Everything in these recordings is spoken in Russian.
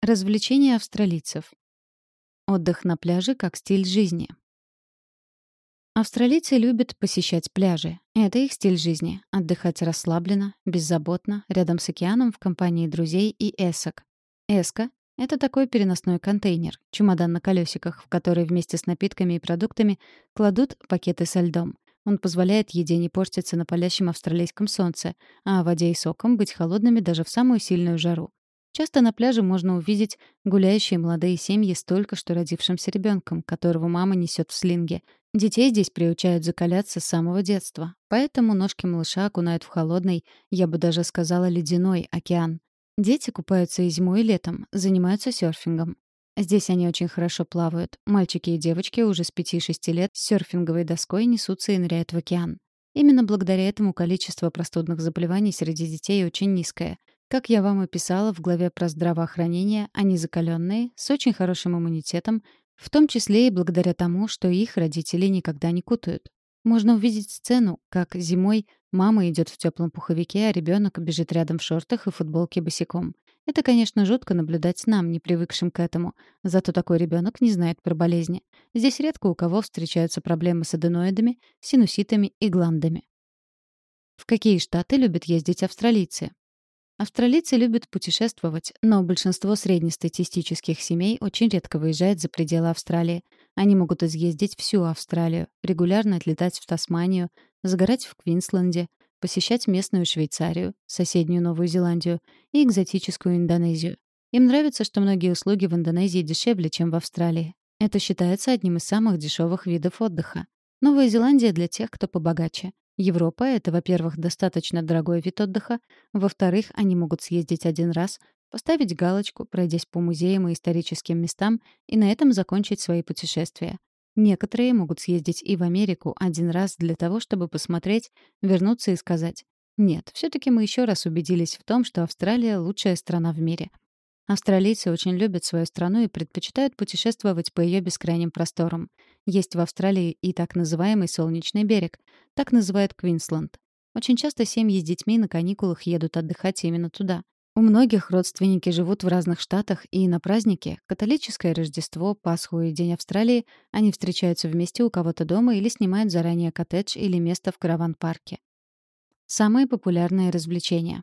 Развлечения австралийцев. Отдых на пляже как стиль жизни. Австралийцы любят посещать пляжи. Это их стиль жизни — отдыхать расслабленно, беззаботно, рядом с океаном в компании друзей и эсок. Эска — это такой переносной контейнер, чемодан на колесиках, в который вместе с напитками и продуктами кладут пакеты со льдом. Он позволяет еде не портиться на палящем австралийском солнце, а воде и соком быть холодными даже в самую сильную жару. Часто на пляже можно увидеть гуляющие молодые семьи с только что родившимся ребенком, которого мама несет в слинге. Детей здесь приучают закаляться с самого детства. Поэтому ножки малыша окунают в холодный, я бы даже сказала, ледяной океан. Дети купаются и зимой, и летом, занимаются серфингом. Здесь они очень хорошо плавают. Мальчики и девочки уже с 5-6 лет с серфинговой доской несутся и ныряют в океан. Именно благодаря этому количество простудных заболеваний среди детей очень низкое. Как я вам и писала в главе про здравоохранение, они закаленные, с очень хорошим иммунитетом, в том числе и благодаря тому, что их родители никогда не кутают. Можно увидеть сцену, как зимой мама идет в теплом пуховике, а ребенок бежит рядом в шортах и футболке босиком. Это, конечно, жутко наблюдать нам, не привыкшим к этому. Зато такой ребенок не знает про болезни. Здесь редко у кого встречаются проблемы с аденоидами, синуситами и гландами. В какие штаты любят ездить австралийцы? Австралийцы любят путешествовать, но большинство среднестатистических семей очень редко выезжает за пределы Австралии. Они могут изъездить всю Австралию, регулярно отлетать в Тасманию, загорать в Квинсленде, посещать местную Швейцарию, соседнюю Новую Зеландию и экзотическую Индонезию. Им нравится, что многие услуги в Индонезии дешевле, чем в Австралии. Это считается одним из самых дешевых видов отдыха. Новая Зеландия для тех, кто побогаче. Европа — это, во-первых, достаточно дорогой вид отдыха, во-вторых, они могут съездить один раз, поставить галочку, пройдясь по музеям и историческим местам, и на этом закончить свои путешествия. Некоторые могут съездить и в Америку один раз для того, чтобы посмотреть, вернуться и сказать «Нет, все таки мы еще раз убедились в том, что Австралия — лучшая страна в мире». Австралийцы очень любят свою страну и предпочитают путешествовать по ее бескрайним просторам. Есть в Австралии и так называемый солнечный берег. Так называют Квинсленд. Очень часто семьи с детьми на каникулах едут отдыхать именно туда. У многих родственники живут в разных штатах, и на праздники — католическое Рождество, Пасху и День Австралии — они встречаются вместе у кого-то дома или снимают заранее коттедж или место в караван-парке. Самые популярные развлечения.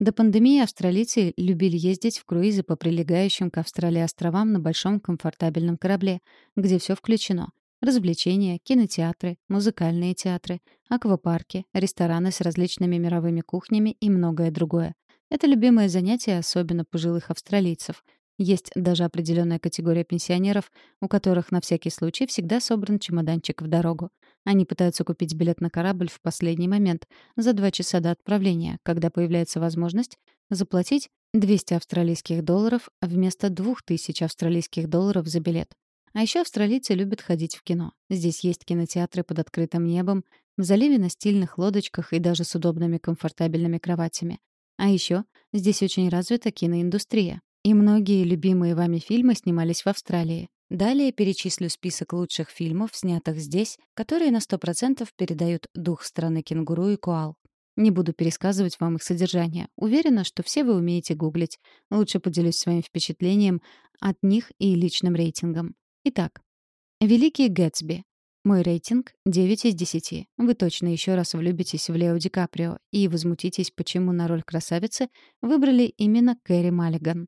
До пандемии австралийцы любили ездить в круизы по прилегающим к Австралии островам на большом комфортабельном корабле, где все включено. Развлечения, кинотеатры, музыкальные театры, аквапарки, рестораны с различными мировыми кухнями и многое другое. Это любимое занятие особенно пожилых австралийцев. Есть даже определенная категория пенсионеров, у которых на всякий случай всегда собран чемоданчик в дорогу. Они пытаются купить билет на корабль в последний момент, за два часа до отправления, когда появляется возможность заплатить 200 австралийских долларов вместо 2000 австралийских долларов за билет. А еще австралийцы любят ходить в кино. Здесь есть кинотеатры под открытым небом, в заливе на стильных лодочках и даже с удобными комфортабельными кроватями. А еще здесь очень развита киноиндустрия. И многие любимые вами фильмы снимались в Австралии. Далее перечислю список лучших фильмов, снятых здесь, которые на 100% передают дух страны кенгуру и коал. Не буду пересказывать вам их содержание. Уверена, что все вы умеете гуглить. Лучше поделюсь своим впечатлением от них и личным рейтингом. Итак, «Великий Гэтсби». Мой рейтинг — 9 из 10. Вы точно еще раз влюбитесь в Лео Ди Каприо и возмутитесь, почему на роль красавицы выбрали именно Кэрри Маллиган.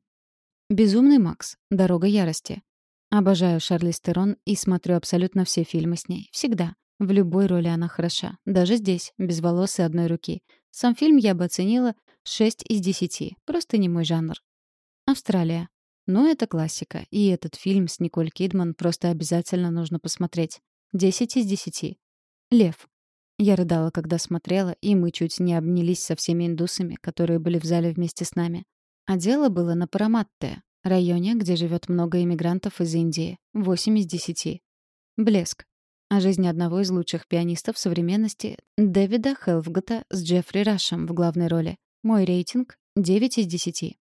«Безумный Макс. Дорога ярости». Обожаю Шарлиз Терон и смотрю абсолютно все фильмы с ней. Всегда. В любой роли она хороша. Даже здесь, без волос и одной руки. Сам фильм я бы оценила 6 из 10. Просто не мой жанр. Австралия. Ну, это классика. И этот фильм с Николь Кидман просто обязательно нужно посмотреть. 10 из 10. Лев. Я рыдала, когда смотрела, и мы чуть не обнялись со всеми индусами, которые были в зале вместе с нами. А дело было на Параматте, районе, где живет много иммигрантов из Индии. 8 из 10. Блеск. О жизни одного из лучших пианистов современности Дэвида Хелфгота с Джеффри Рашем в главной роли. Мой рейтинг — 9 из 10.